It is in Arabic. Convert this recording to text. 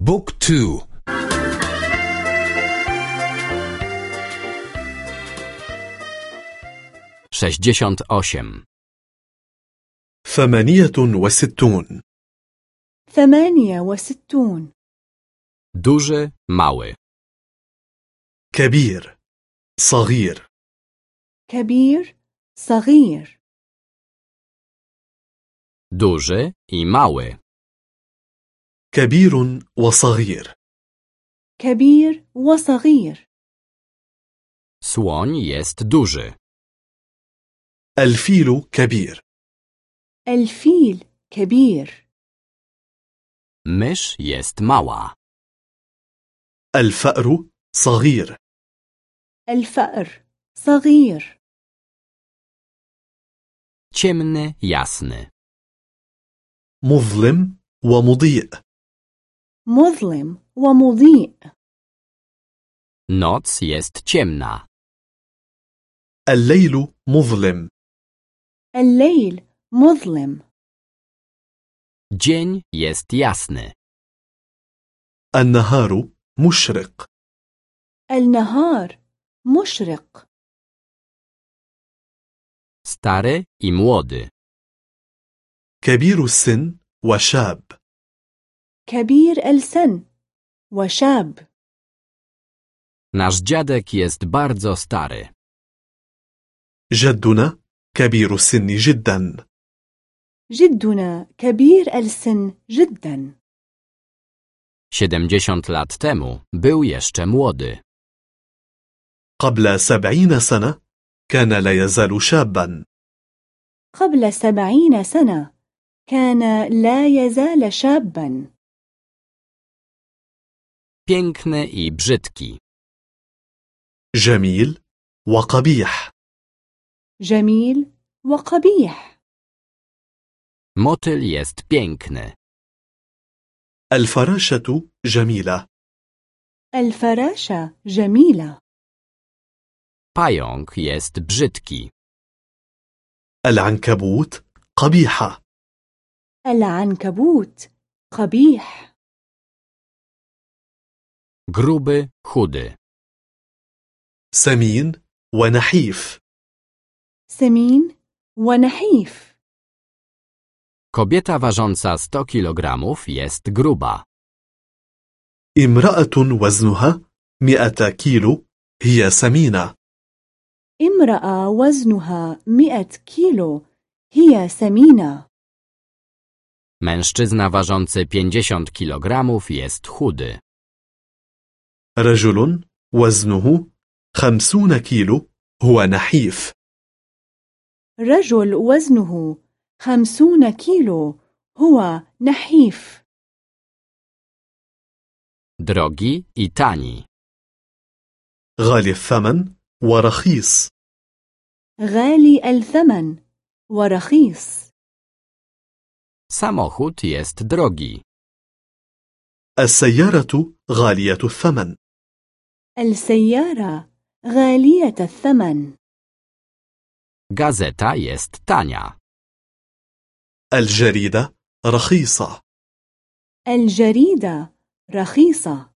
بوك تو sześćdziesiąt osiem, ثمانية وستون ثمانية وستون duży, mały, كبير صغير كبير صغير duży i mały, كبير وصغير. كبير وصغير. Słoń jest duży, الفيل كبير. الفيل كبير. Mysz jest mała, الفأر صغير. الفأر صغير. Ciemny, jasny, مظلم ومضيء. مظلم ومضيء. Noc jest ciemna, الليل مظلم. الليل مظلم. Dzień jest jasny, النهار مشرق. النهار مشرق. Stary i młody, كبير السن وشاب. كبير السن وشاب. Nasz dziadek jest bardzo stary, جدنا كبير السن جدا. جدنا كبير السن جدا. Siedemdziesiąt lat temu był jeszcze młody, قبل سبعين سنة كان لا يزال شابا. قبل سبعين سنة كان لا يزال شابا. Piękny i brzydki, جميل وقبيح جميل وقبيح motyl jest piękny, الفراشة جميلة. الفراشة جميلة. Pająk jest brzydki, العنكبوت قبيحة. العنكبوت قبيح. gruby, chudy, سمين ونحيف سمين ونحيف kobieta ważąca 100 kilogramów jest gruba, امرأة وزنها مئة كيلو هي سمينة امرأة وزنها مئة كيلو هي سمينة mężczyzna ważący 50 kilogramów jest chudy, رجل وزنه خمسون كيلو هو نحيف. رجل وزنه خمسون كيلو هو نحيف. Drogi i tani, غالي الثمن ورخيص. غالي الثمن ورخيص. Samochód jest drogi, السيارة غالية الثمن. السيارة غالية الثمن. Gazeta jest tania, الجريدة رخيصة. الجريدة رخيصة.